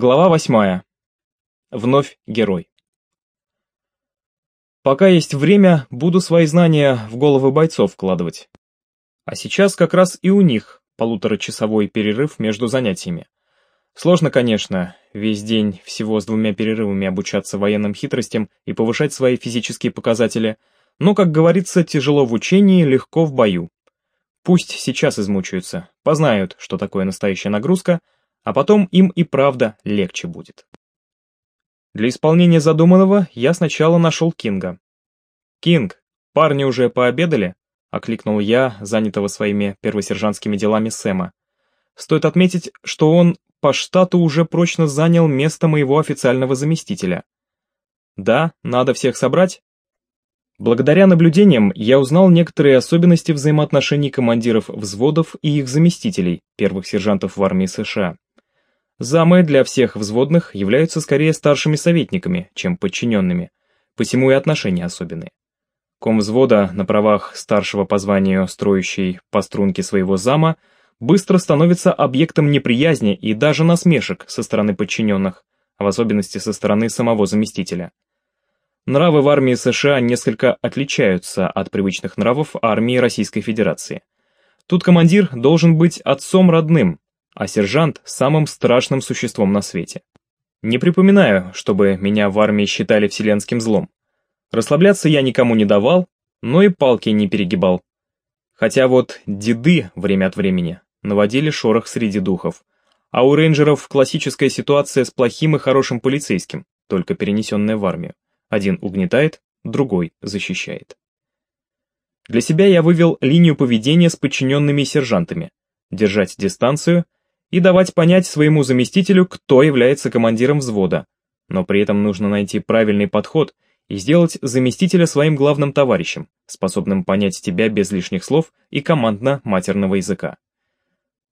Глава восьмая. Вновь герой. Пока есть время, буду свои знания в головы бойцов вкладывать. А сейчас как раз и у них полуторачасовой перерыв между занятиями. Сложно, конечно, весь день всего с двумя перерывами обучаться военным хитростям и повышать свои физические показатели, но, как говорится, тяжело в учении, легко в бою. Пусть сейчас измучаются, познают, что такое настоящая нагрузка, а потом им и правда легче будет. Для исполнения задуманного я сначала нашел Кинга. «Кинг, парни уже пообедали?» — окликнул я, занятого своими первосержантскими делами Сэма. Стоит отметить, что он по штату уже прочно занял место моего официального заместителя. Да, надо всех собрать. Благодаря наблюдениям я узнал некоторые особенности взаимоотношений командиров взводов и их заместителей, первых сержантов в армии США. Замы для всех взводных являются скорее старшими советниками, чем подчиненными, посему и отношения особенные. Ком взвода на правах старшего по званию строящий по струнке своего зама быстро становится объектом неприязни и даже насмешек со стороны подчиненных, в особенности со стороны самого заместителя. Нравы в армии США несколько отличаются от привычных нравов армии Российской Федерации. Тут командир должен быть отцом родным, а сержант – самым страшным существом на свете. Не припоминаю, чтобы меня в армии считали вселенским злом. Расслабляться я никому не давал, но и палки не перегибал. Хотя вот деды время от времени наводили шорох среди духов. А у рейнджеров классическая ситуация с плохим и хорошим полицейским, только перенесенная в армию. Один угнетает, другой защищает. Для себя я вывел линию поведения с подчиненными сержантами, держать дистанцию и давать понять своему заместителю, кто является командиром взвода, но при этом нужно найти правильный подход – и сделать заместителя своим главным товарищем, способным понять тебя без лишних слов и командно-матерного языка.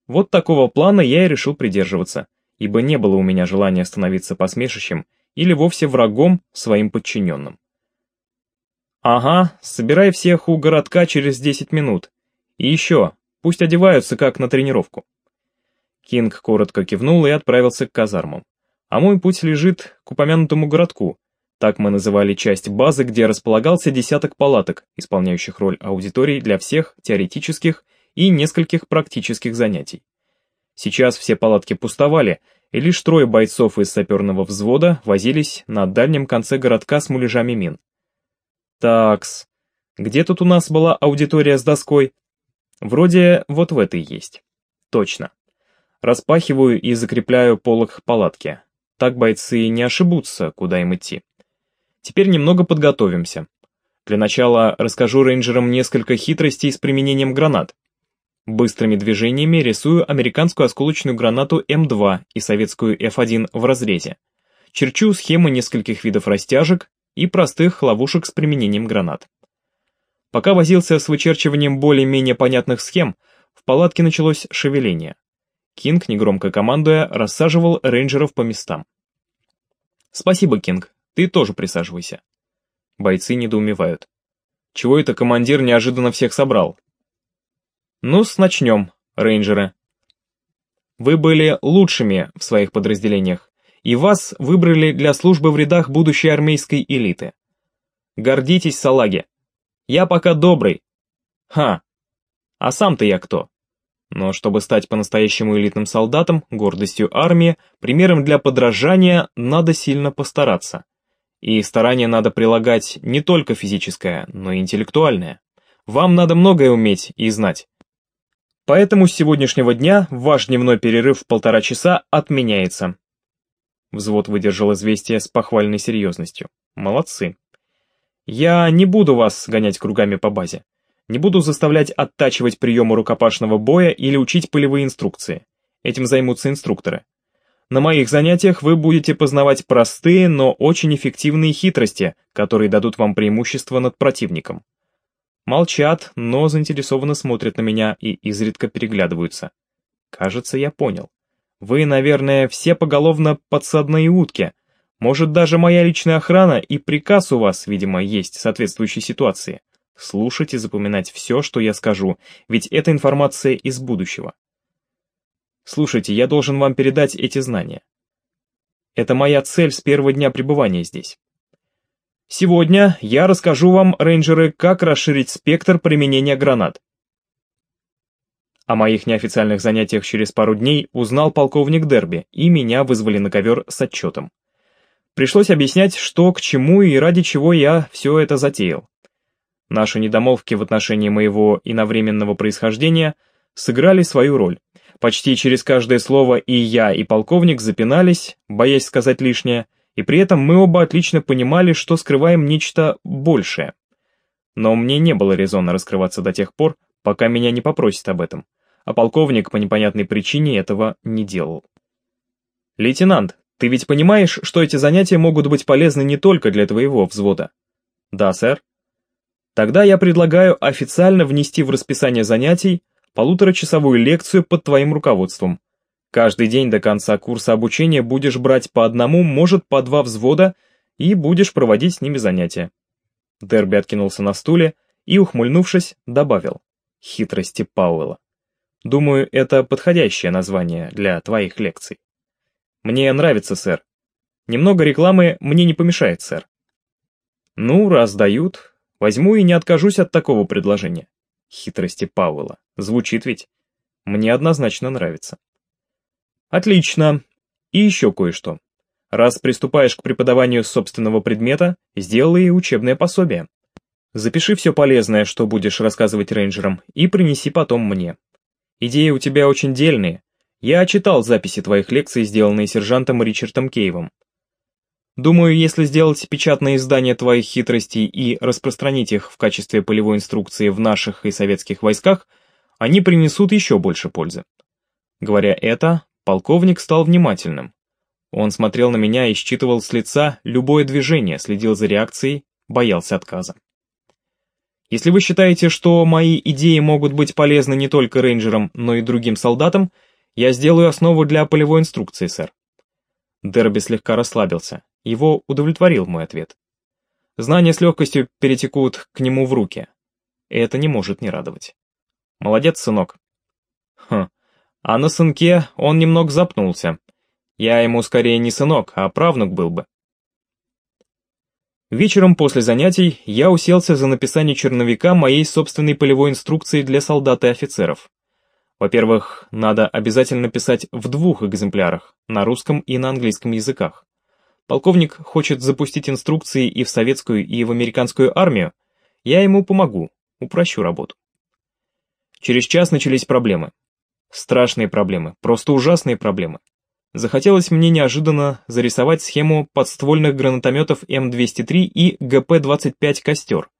Вот такого плана я и решил придерживаться, ибо не было у меня желания становиться посмешищем или вовсе врагом своим подчиненным. Ага, собирай всех у городка через 10 минут. И еще, пусть одеваются как на тренировку. Кинг коротко кивнул и отправился к казармам. А мой путь лежит к упомянутому городку, так мы называли часть базы, где располагался десяток палаток, исполняющих роль аудиторий для всех теоретических и нескольких практических занятий. Сейчас все палатки пустовали, и лишь трое бойцов из саперного взвода возились на дальнем конце городка с муляжами мин. Такс, где тут у нас была аудитория с доской? Вроде вот в этой есть. Точно. Распахиваю и закрепляю полок палатки. Так бойцы не ошибутся, куда им идти. Теперь немного подготовимся. Для начала расскажу рейнджерам несколько хитростей с применением гранат. Быстрыми движениями рисую американскую осколочную гранату М2 и советскую F1 в разрезе. Черчу схемы нескольких видов растяжек и простых ловушек с применением гранат. Пока возился с вычерчиванием более-менее понятных схем, в палатке началось шевеление. Кинг, негромко командуя, рассаживал рейнджеров по местам. «Спасибо, Кинг, ты тоже присаживайся. Бойцы недоумевают. Чего это командир неожиданно всех собрал? Ну-с, начнем, рейнджеры. Вы были лучшими в своих подразделениях, и вас выбрали для службы в рядах будущей армейской элиты. Гордитесь, салаги. Я пока добрый. Ха. А сам-то я кто? Но чтобы стать по-настоящему элитным солдатом, гордостью армии, примером для подражания, надо сильно постараться. И старание надо прилагать не только физическое, но и интеллектуальное. Вам надо многое уметь и знать. Поэтому с сегодняшнего дня ваш дневной перерыв в полтора часа отменяется. Взвод выдержал известие с похвальной серьезностью. Молодцы. Я не буду вас гонять кругами по базе. Не буду заставлять оттачивать приемы рукопашного боя или учить полевые инструкции. Этим займутся инструкторы. На моих занятиях вы будете познавать простые, но очень эффективные хитрости, которые дадут вам преимущество над противником. Молчат, но заинтересованно смотрят на меня и изредка переглядываются. Кажется, я понял. Вы, наверное, все поголовно подсадные утки. Может, даже моя личная охрана и приказ у вас, видимо, есть соответствующей ситуации. Слушать и запоминать все, что я скажу, ведь это информация из будущего. Слушайте, я должен вам передать эти знания. Это моя цель с первого дня пребывания здесь. Сегодня я расскажу вам, рейнджеры, как расширить спектр применения гранат. О моих неофициальных занятиях через пару дней узнал полковник Дерби, и меня вызвали на ковер с отчетом. Пришлось объяснять, что к чему и ради чего я все это затеял. Наши недомолвки в отношении моего иновременного происхождения сыграли свою роль. Почти через каждое слово и я, и полковник запинались, боясь сказать лишнее, и при этом мы оба отлично понимали, что скрываем нечто большее. Но мне не было резона раскрываться до тех пор, пока меня не попросят об этом, а полковник по непонятной причине этого не делал. «Лейтенант, ты ведь понимаешь, что эти занятия могут быть полезны не только для твоего взвода?» «Да, сэр». «Тогда я предлагаю официально внести в расписание занятий полуторачасовую лекцию под твоим руководством. Каждый день до конца курса обучения будешь брать по одному, может, по два взвода, и будешь проводить с ними занятия». Дерби откинулся на стуле и, ухмыльнувшись, добавил. Хитрости Пауэлла. Думаю, это подходящее название для твоих лекций. Мне нравится, сэр. Немного рекламы мне не помешает, сэр. Ну, раз дают, возьму и не откажусь от такого предложения. Хитрости Пауэлла. Звучит ведь? Мне однозначно нравится. Отлично. И еще кое-что. Раз приступаешь к преподаванию собственного предмета, сделай учебное пособие. Запиши все полезное, что будешь рассказывать рейнджерам, и принеси потом мне. Идеи у тебя очень дельные. Я читал записи твоих лекций, сделанные сержантом Ричардом Кейвом. Думаю, если сделать печатное издание твоих хитростей и распространить их в качестве полевой инструкции в наших и советских войсках, они принесут еще больше пользы. Говоря это, полковник стал внимательным. Он смотрел на меня и считывал с лица любое движение, следил за реакцией, боялся отказа. Если вы считаете, что мои идеи могут быть полезны не только рейнджерам, но и другим солдатам, я сделаю основу для полевой инструкции, сэр. Дерби слегка расслабился. Его удовлетворил мой ответ. Знания с легкостью перетекут к нему в руки. Это не может не радовать. Молодец, сынок. Хм, а на сынке он немного запнулся. Я ему скорее не сынок, а правнук был бы. Вечером после занятий я уселся за написание черновика моей собственной полевой инструкции для солдат и офицеров. Во-первых, надо обязательно писать в двух экземплярах, на русском и на английском языках. Полковник хочет запустить инструкции и в советскую, и в американскую армию. Я ему помогу, упрощу работу. Через час начались проблемы. Страшные проблемы, просто ужасные проблемы. Захотелось мне неожиданно зарисовать схему подствольных гранатометов М203 и ГП-25 «Костер».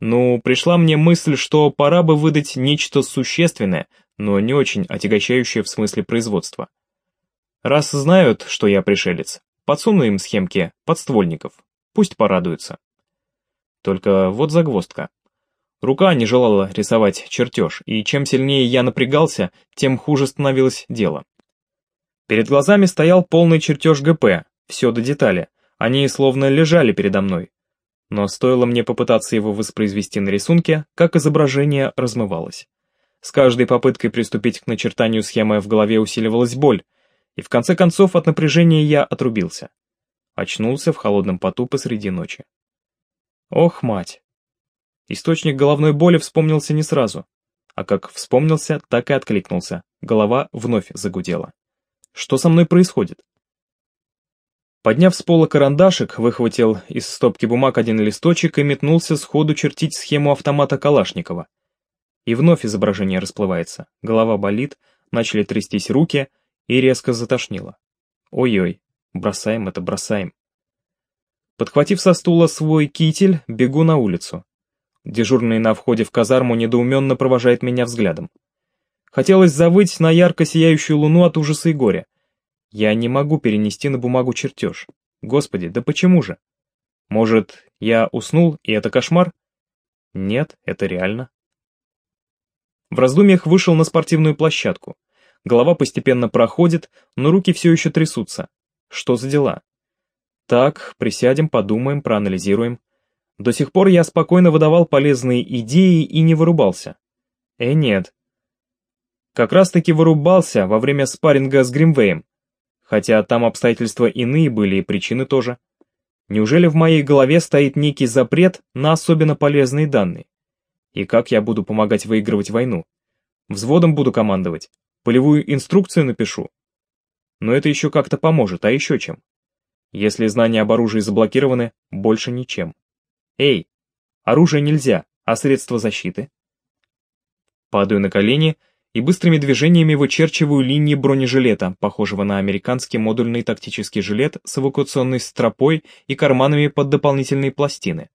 Ну, пришла мне мысль, что пора бы выдать нечто существенное, но не очень отягощающее в смысле производства. Раз знают, что я пришелец, подсуну им схемки подствольников, пусть порадуются. Только вот загвоздка. Рука не желала рисовать чертеж, и чем сильнее я напрягался, тем хуже становилось дело. Перед глазами стоял полный чертеж ГП, все до детали, они словно лежали передо мной. Но стоило мне попытаться его воспроизвести на рисунке, как изображение размывалось. С каждой попыткой приступить к начертанию схемы в голове усиливалась боль, и в конце концов от напряжения я отрубился. Очнулся в холодном поту посреди ночи. Ох, мать! Источник головной боли вспомнился не сразу, а как вспомнился, так и откликнулся, голова вновь загудела. Что со мной происходит? Подняв с пола карандашик, выхватил из стопки бумаг один листочек и метнулся сходу чертить схему автомата Калашникова. И вновь изображение расплывается, голова болит, начали трястись руки и резко затошнило. Ой-ой, бросаем это, бросаем. Подхватив со стула свой китель, бегу на улицу. Дежурный на входе в казарму недоуменно провожает меня взглядом. Хотелось завыть на ярко сияющую луну от ужаса и горя. Я не могу перенести на бумагу чертеж. Господи, да почему же? Может, я уснул, и это кошмар? Нет, это реально. В раздумьях вышел на спортивную площадку. Голова постепенно проходит, но руки все еще трясутся. Что за дела? Так, присядем, подумаем, проанализируем. До сих пор я спокойно выдавал полезные идеи и не вырубался. Э, нет, как раз-таки вырубался во время спарринга с Гримвеем. Хотя там обстоятельства иные были и причины тоже. Неужели в моей голове стоит некий запрет на особенно полезные данные? И как я буду помогать выигрывать войну? Взводом буду командовать, полевую инструкцию напишу. Но это еще как-то поможет, а еще чем? Если знания об оружии заблокированы, больше ничем. Эй, оружие нельзя, а средства защиты? Падаю на колени и быстрыми движениями вычерчиваю линии бронежилета, похожего на американский модульный тактический жилет с эвакуационной стропой и карманами под дополнительные пластины.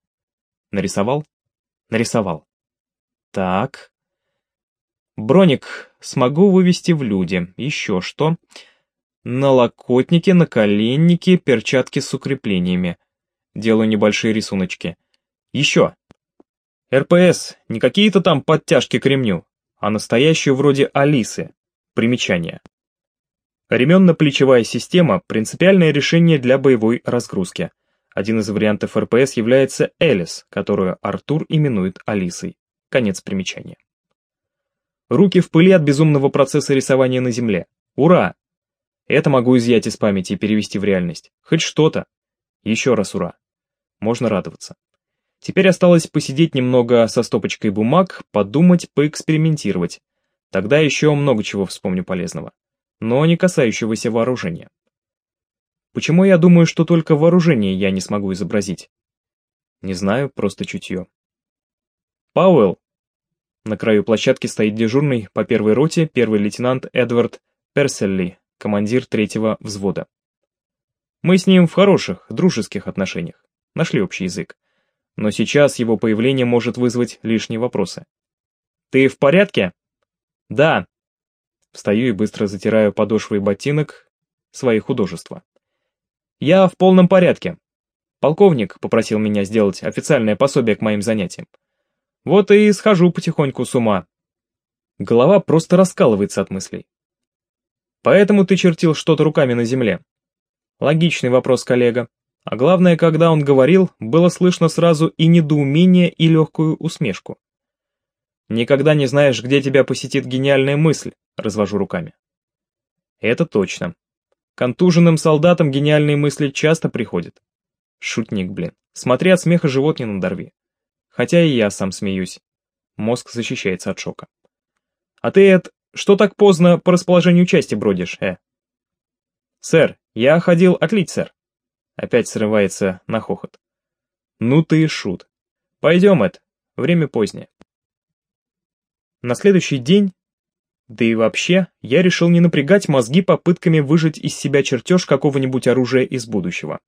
Нарисовал? Нарисовал. Так. Броник смогу вывести в люди. Еще что? Налокотники, наколенники, перчатки с укреплениями. Делаю небольшие рисуночки. Еще. РПС, не какие-то там подтяжки к ремню, а настоящую вроде Алисы. Примечание. Ременно-плечевая система – принципиальное решение для боевой разгрузки. Один из вариантов РПС является Элис, которую Артур именует Алисой. Конец примечания. Руки в пыли от безумного процесса рисования на земле. Ура! Это могу изъять из памяти и перевести в реальность. Хоть что-то. Еще раз ура. Можно радоваться. Теперь осталось посидеть немного со стопочкой бумаг, подумать, поэкспериментировать. Тогда еще много чего вспомню полезного. Но не касающегося вооружения. Почему я думаю, что только вооружение я не смогу изобразить? Не знаю, просто чутье. Пауэлл, на краю площадки стоит дежурный по первой роте первый лейтенант Эдвард Перселли, командир третьего взвода. Мы с ним в хороших, дружеских отношениях, нашли общий язык. Но сейчас его появление может вызвать лишние вопросы. «Ты в порядке?» «Да». Встаю и быстро затираю подошвой ботинок свои художества. «Я в полном порядке. Полковник попросил меня сделать официальное пособие к моим занятиям. Вот и схожу потихоньку с ума. Голова просто раскалывается от мыслей. Поэтому ты чертил что-то руками на земле. Логичный вопрос, коллега. А главное, когда он говорил, было слышно сразу и недоумение, и легкую усмешку. Никогда не знаешь, где тебя посетит гениальная мысль, развожу руками. Это точно. Контуженным солдатам гениальные мысли часто приходят. Шутник, блин. Смотри от смеха живот не надорви. Хотя и я сам смеюсь. Мозг защищается от шока. А ты, Эд, что так поздно по расположению части бродишь, э? Сэр, я ходил отлить, сэр. Опять срывается на хохот. Ну ты и шут. Пойдем, Эд, время позднее. На следующий день, да и вообще, я решил не напрягать мозги попытками выжать из себя чертеж какого-нибудь оружия из будущего.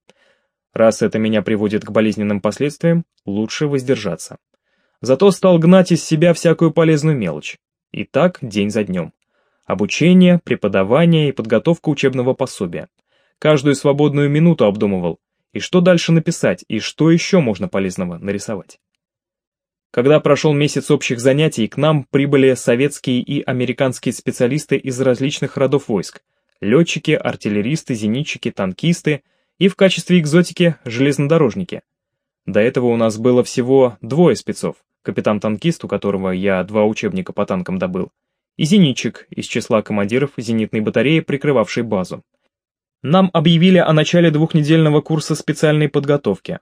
Раз это меня приводит к болезненным последствиям, лучше воздержаться. Зато стал гнать из себя всякую полезную мелочь. И так день за днем. Обучение, преподавание и подготовка учебного пособия. Каждую свободную минуту обдумывал, и что дальше написать, и что еще можно полезного нарисовать. Когда прошел месяц общих занятий, к нам прибыли советские и американские специалисты из различных родов войск. Летчики, артиллеристы, зенитчики, танкисты – и в качестве экзотики железнодорожники. До этого у нас было всего двое спецов, капитан-танкист, у которого я два учебника по танкам добыл, и зенитчик из числа командиров зенитной батареи, прикрывавшей базу. Нам объявили о начале двухнедельного курса специальной подготовки.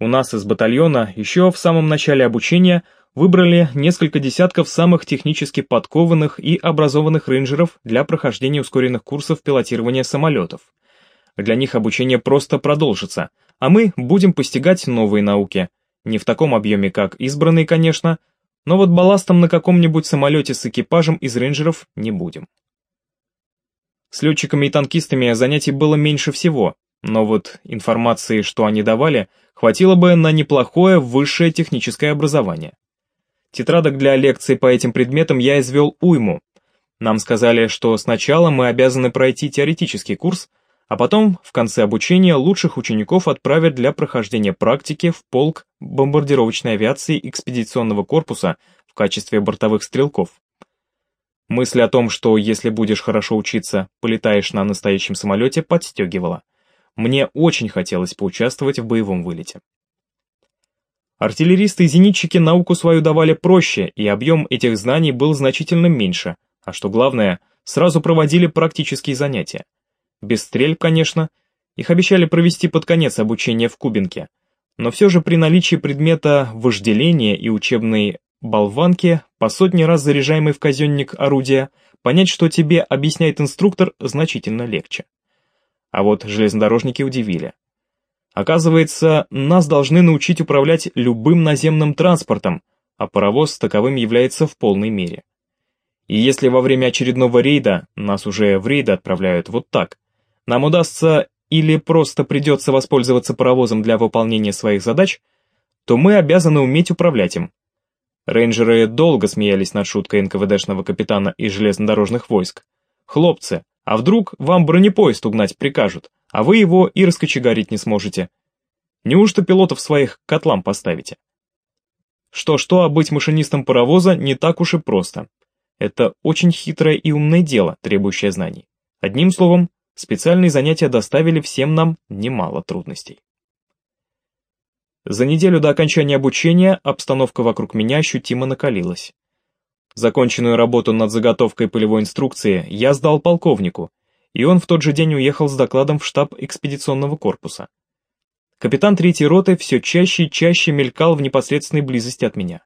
У нас из батальона еще в самом начале обучения выбрали несколько десятков самых технически подкованных и образованных рейнджеров для прохождения ускоренных курсов пилотирования самолетов. Для них обучение просто продолжится, а мы будем постигать новые науки. Не в таком объеме, как избранные, конечно, но вот балластом на каком-нибудь самолете с экипажем из рейнджеров не будем. С летчиками и танкистами занятий было меньше всего, но вот информации, что они давали, хватило бы на неплохое высшее техническое образование. Тетрадок для лекций по этим предметам я извел уйму. Нам сказали, что сначала мы обязаны пройти теоретический курс, а потом, в конце обучения, лучших учеников отправят для прохождения практики в полк бомбардировочной авиации экспедиционного корпуса в качестве бортовых стрелков. Мысль о том, что если будешь хорошо учиться, полетаешь на настоящем самолете, подстегивала. Мне очень хотелось поучаствовать в боевом вылете. Артиллеристы и зенитчики науку свою давали проще, и объем этих знаний был значительно меньше, а что главное, сразу проводили практические занятия. без стрельб, конечно. Их обещали провести под конец обучения в Кубинке. Но все же при наличии предмета вожделения и учебной болванки, по сотни раз заряжаемый в казенник орудия, понять, что тебе объясняет инструктор, значительно легче. А вот железнодорожники удивили. Оказывается, нас должны научить управлять любым наземным транспортом, а паровоз таковым является в полной мере. И если во время очередного рейда, нас уже в рейды отправляют вот так, нам удастся или просто придется воспользоваться паровозом для выполнения своих задач, то мы обязаны уметь управлять им. Рейнджеры долго смеялись над шуткой НКВДшного капитана из железнодорожных войск. «Хлопцы, а вдруг вам бронепоезд угнать прикажут, а вы его и раскочегарить не сможете? Неужто пилотов своих котлам поставите?» Что-что, а быть машинистом паровоза не так уж и просто. Это очень хитрое и умное дело, требующее знаний. Одним словом, специальные занятия доставили всем нам немало трудностей. За неделю до окончания обучения обстановка вокруг меня ощутимо накалилась. Законченную работу над заготовкой полевой инструкции я сдал полковнику, и он в тот же день уехал с докладом в штаб экспедиционного корпуса. Капитан третьей роты все чаще и чаще мелькал в непосредственной близости от меня.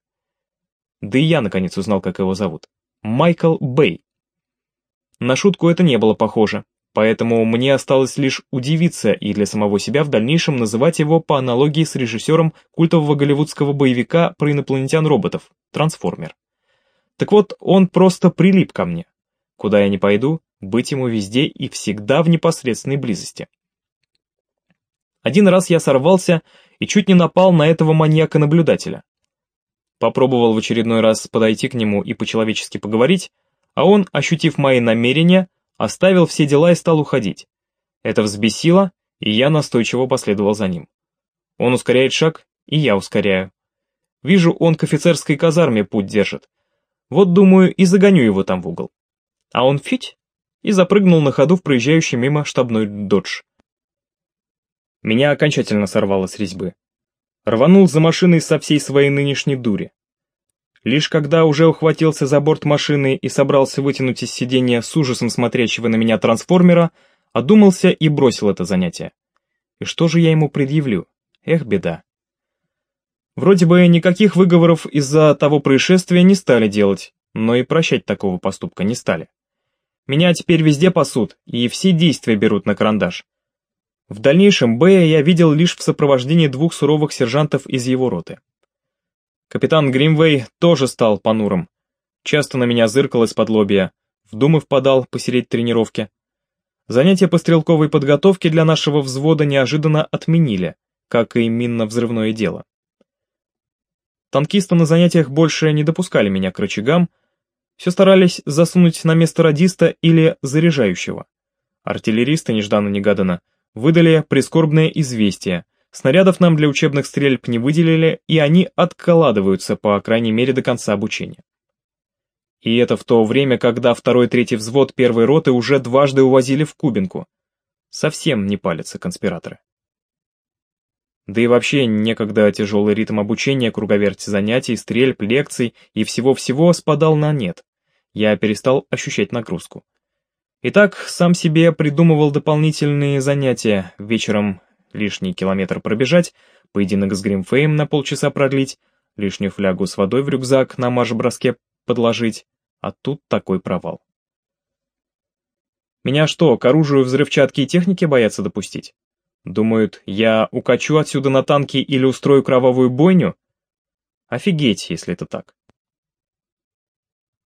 Да и я наконец узнал, как его зовут. Майкл Бэй. На шутку это не было похоже, поэтому мне осталось лишь удивиться и для самого себя в дальнейшем называть его по аналогии с режиссером культового голливудского боевика про инопланетян-роботов «Трансформер». Так вот, он просто прилип ко мне. Куда я не пойду, быть ему везде и всегда в непосредственной близости. Один раз я сорвался и чуть не напал на этого маньяка-наблюдателя. Попробовал в очередной раз подойти к нему и по-человечески поговорить, а он, ощутив мои намерения, оставил все дела и стал уходить. Это взбесило, и я настойчиво последовал за ним. Он ускоряет шаг, и я ускоряю. Вижу, он к офицерской казарме путь держит, вот, думаю, и загоню его там в угол. А он фить и запрыгнул на ходу в проезжающий мимо штабной додж. Меня окончательно сорвало с резьбы. Рванул за машиной со всей своей нынешней дури. Лишь когда уже ухватился за борт машины и собрался вытянуть из сиденья с ужасом смотрящего на меня трансформера, одумался и бросил это занятие. И что же я ему предъявлю? Эх, беда. Вроде бы никаких выговоров из-за того происшествия не стали делать, но и прощать такого поступка не стали. Меня теперь везде пасут, и все действия берут на карандаш. В дальнейшем Бэя я видел лишь в сопровождении двух суровых сержантов из его роты. Капитан Гримвей тоже стал понурым. Часто на меня зыркал из-под лобья, в думы впадал посереть тренировки. Занятия по стрелковой подготовке для нашего взвода неожиданно отменили, как и минно-взрывное дело. Танкисты на занятиях больше не допускали меня к рычагам, все старались засунуть на место радиста или заряжающего. Артиллеристы нежданно-негаданно выдали прискорбное известие, снарядов нам для учебных стрельб не выделили, и они откладываются, по крайней мере, до конца обучения. И это в то время, когда второй-третий взвод первой роты уже дважды увозили в Кубинку. Совсем не палятся конспираторы. Да и вообще некогда тяжелый ритм обучения, круговерть занятий, стрельб, лекций и всего-всего спадал на нет. Я перестал ощущать нагрузку. Итак, сам себе придумывал дополнительные занятия, вечером лишний километр пробежать, поединок с Гримфеем на полчаса продлить, лишнюю флягу с водой в рюкзак на марш-броске подложить, а тут такой провал. Меня что, к оружию взрывчатки и техники боятся допустить? Думают, я укачу отсюда на танке или устрою кровавую бойню? Офигеть, если это так.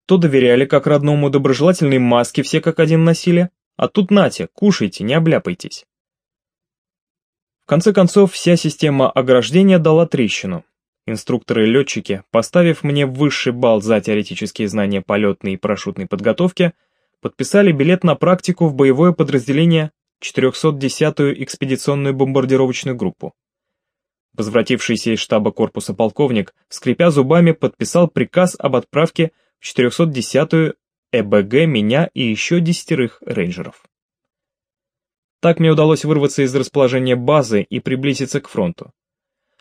То доверяли как родному доброжелательной маске все как один носили, а тут нате, кушайте, не обляпайтесь. В конце концов, вся система ограждения дала трещину. Инструкторы и летчики, поставив мне высший балл за теоретические знания полетной и парашютной подготовки, подписали билет на практику в боевое подразделение 410-ю экспедиционную бомбардировочную группу. Возвратившийся из штаба корпуса полковник, скрипя зубами, подписал приказ об отправке в 410-ю ЭБГ меня и еще десятерых рейнджеров. Так мне удалось вырваться из расположения базы и приблизиться к фронту.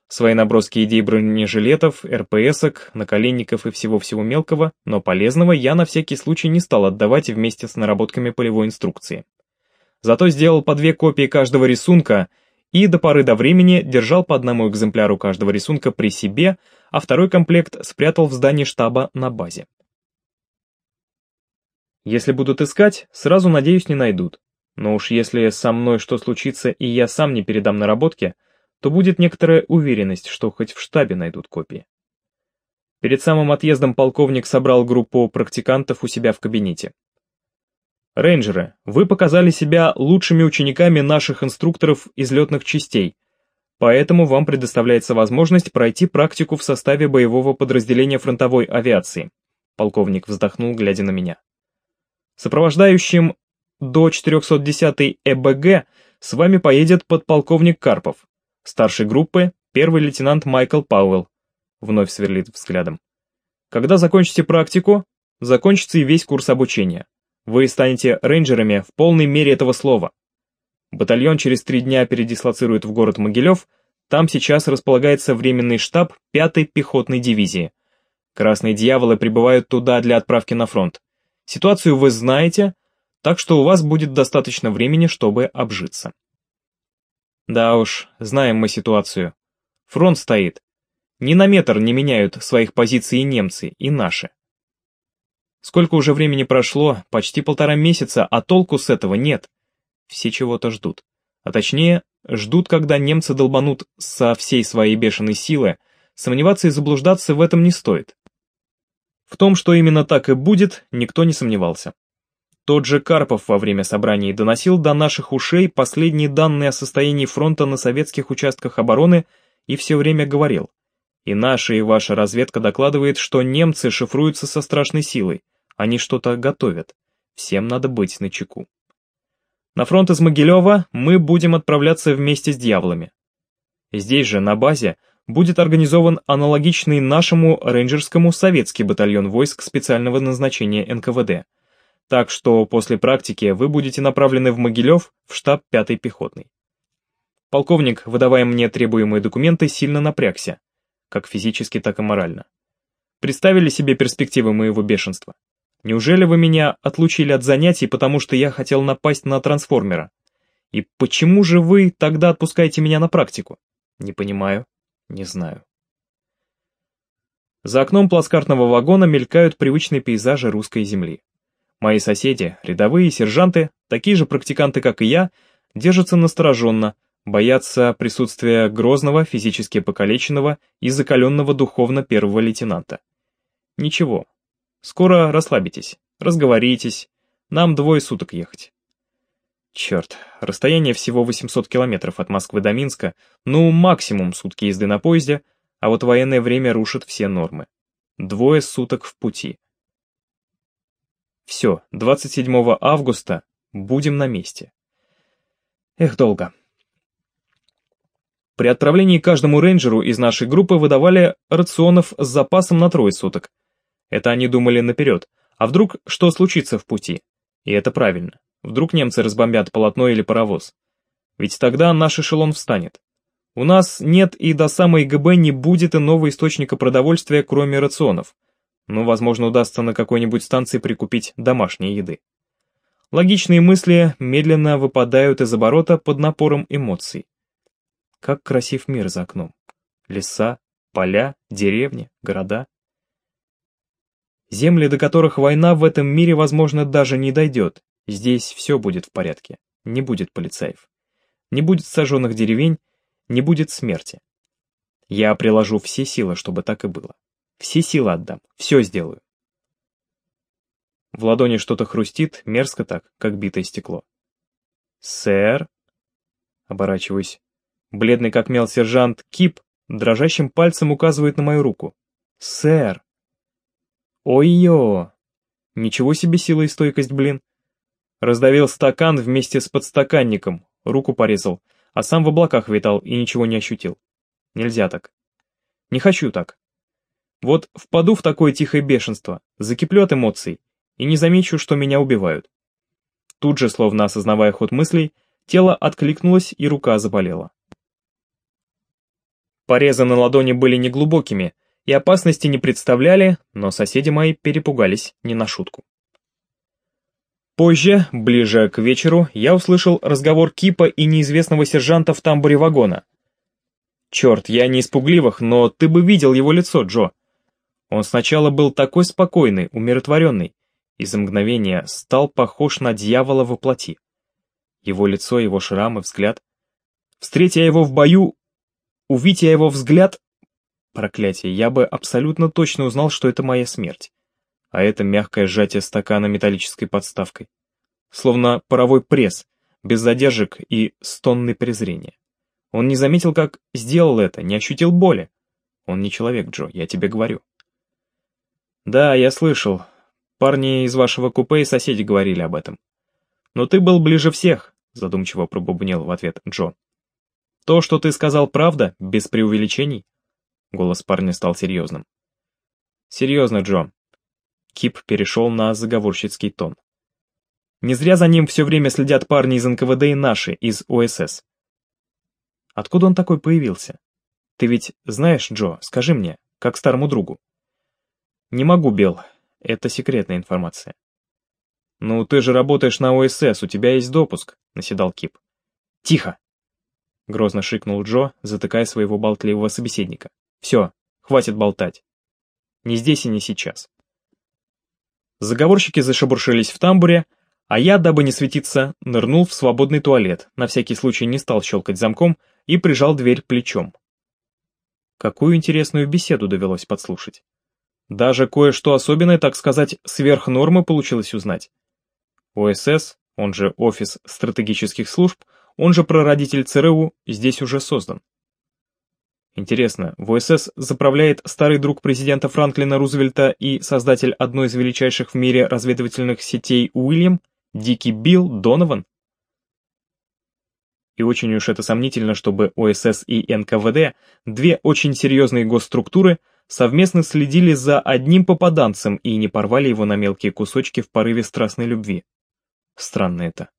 Свои наброски идей бронежилетов, РПСок, наколенников и всего-всего мелкого, но полезного я на всякий случай не стал отдавать вместе с наработками полевой инструкции. Зато сделал по две копии каждого рисунка и до поры до времени держал по одному экземпляру каждого рисунка при себе, а второй комплект спрятал в здании штаба на базе. Если будут искать, сразу, надеюсь, не найдут. Но уж если со мной что случится и я сам не передам наработки, то будет некоторая уверенность, что хоть в штабе найдут копии. Перед самым отъездом полковник собрал группу практикантов у себя в кабинете. «Рейнджеры, вы показали себя лучшими учениками наших инструкторов из летных частей, поэтому вам предоставляется возможность пройти практику в составе боевого подразделения фронтовой авиации», полковник вздохнул, глядя на меня. Сопровождающим до 410-й ЭБГ с вами поедет подполковник Карпов. Старшей группы первый лейтенант Майкл Пауэлл. Вновь сверлит взглядом. Когда закончите практику, закончится и весь курс обучения. Вы станете рейнджерами в полной мере этого слова. Батальон через три дня передислоцирует в город Могилев, там сейчас располагается временный штаб 5-й пехотной дивизии. Красные дьяволы прибывают туда для отправки на фронт. Ситуацию вы знаете, так что у вас будет достаточно времени, чтобы обжиться. Да уж, знаем мы ситуацию. Фронт стоит. Ни на метр не меняют своих позиций немцы, и наши. Сколько уже времени прошло, почти полтора месяца, а толку с этого нет. Все чего-то ждут. А точнее, ждут, когда немцы долбанут со всей своей бешеной силы, сомневаться и заблуждаться в этом не стоит. В том, что именно так и будет, никто не сомневался. Тот же Карпов во время собраний доносил до наших ушей последние данные о состоянии фронта на советских участках обороны и все время говорил. И наша, и ваша разведка докладывает, что немцы шифруются со страшной силой, они что-то готовят. Всем надо быть начеку. На фронт из Могилева мы будем отправляться вместе с дьяволами. Здесь же, на базе, будет организован аналогичный нашему рейнджерскому советский батальон войск специального назначения НКВД. Так что после практики вы будете направлены в Могилев в штаб 5-й пехотной. Полковник, выдавая мне требуемые документы, сильно напрягся, как физически, так и морально. Представили себе перспективы моего бешенства? Неужели вы меня отлучили от занятий, потому что я хотел напасть на трансформера? И почему же вы тогда отпускаете меня на практику? Не понимаю. Не знаю. За окном плацкартного вагона мелькают привычные пейзажи русской земли. Мои соседи, рядовые сержанты, такие же практиканты, как и я, держатся настороженно, боятся присутствия грозного, физически покалеченного и закаленного духовно первого лейтенанта. Ничего, скоро расслабитесь, разговоритесь, нам двое суток ехать. Черт, расстояние всего 800 километров от Москвы до Минска, ну максимум сутки езды на поезде, а вот военное время рушит все нормы. Двое суток в пути. Все, 27 августа будем на месте. Эх, долго. При отправлении каждому рейнджеру из нашей группы выдавали рационов с запасом на трое суток. Это они думали наперед, а вдруг что случится в пути? И это правильно. Вдруг немцы разбомбят полотно или паровоз. Ведь тогда наш эшелон встанет. У нас нет и до самой ГБ не будет иного источника продовольствия, кроме рационов. Но, возможно, удастся на какой-нибудь станции прикупить домашней еды. Логичные мысли медленно выпадают из оборота под напором эмоций. Как красив мир за окном. Леса, поля, деревни, города. Земли, до которых война в этом мире, возможно, даже не дойдет, Здесь все будет в порядке, не будет полицаев. Не будет сожженных деревень, не будет смерти. Я приложу все силы, чтобы так и было. Все силы отдам, все сделаю. В ладони что-то хрустит, мерзко так, как битое стекло. «Сэр?» Оборачиваюсь. Бледный как мел сержант Кип дрожащим пальцем указывает на мою руку. «Сэр!» «Ой-ё!» Ничего себе сила и стойкость, блин. Раздавил стакан вместе с подстаканником, руку порезал, а сам в облаках витал и ничего не ощутил. Нельзя так. Не хочу так. Вот впаду в такое тихое бешенство, закиплю от эмоций и не замечу, что меня убивают. Тут же, словно осознавая ход мыслей, тело откликнулось и рука заболела. Порезы на ладони были неглубокими и опасности не представляли, но соседи мои перепугались не на шутку. Позже, ближе к вечеру, я услышал разговор Кипа и неизвестного сержанта в тамбуре вагона. Черт, я не испугливых, но ты бы видел его лицо, Джо. Он сначала был такой спокойный, умиротворенный, и за мгновение стал похож на дьявола во плоти. Его лицо, его шрамы, взгляд. Встретя его в бою, увидя его взгляд... Проклятие, я бы абсолютно точно узнал, что это моя смерть а это мягкое сжатие стакана металлической подставкой. Словно паровой пресс, без задержек и стонны презрения. Он не заметил, как сделал это, не ощутил боли. Он не человек, Джо, я тебе говорю. Да, я слышал. Парни из вашего купе и соседи говорили об этом. Но ты был ближе всех, задумчиво пробубнил в ответ Джо. То, что ты сказал, правда, без преувеличений? Голос парня стал серьезным. Серьезно, Джо, Кип перешел на заговорщицкий тон. Не зря за ним все время следят парни из НКВД и наши, из ОСС. Откуда он такой появился? Ты ведь знаешь, Джо, скажи мне, как старому другу. Не могу, Бел, это секретная информация. Ну, ты же работаешь на ОСС, у тебя есть допуск, наседал Кип. Тихо! Грозно шикнул Джо, затыкая своего болтливого собеседника. Все, хватит болтать. Не здесь и не сейчас. Заговорщики зашебуршились в тамбуре, а я, дабы не светиться, нырнул в свободный туалет, на всякий случай не стал щелкать замком и прижал дверь плечом. Какую интересную беседу довелось подслушать. Даже кое-что особенное, так сказать, сверх нормы получилось узнать. ОСС, он же Офис стратегических служб, он же прародитель ЦРУ, здесь уже создан. Интересно, в ОСС заправляет старый друг президента Франклина Рузвельта и создатель одной из величайших в мире разведывательных сетей Уильям, Дикий Билл Донован? И очень уж это сомнительно, чтобы ОСС и НКВД, две очень серьезные госструктуры, совместно следили за одним попаданцем и не порвали его на мелкие кусочки в порыве страстной любви. Странно это.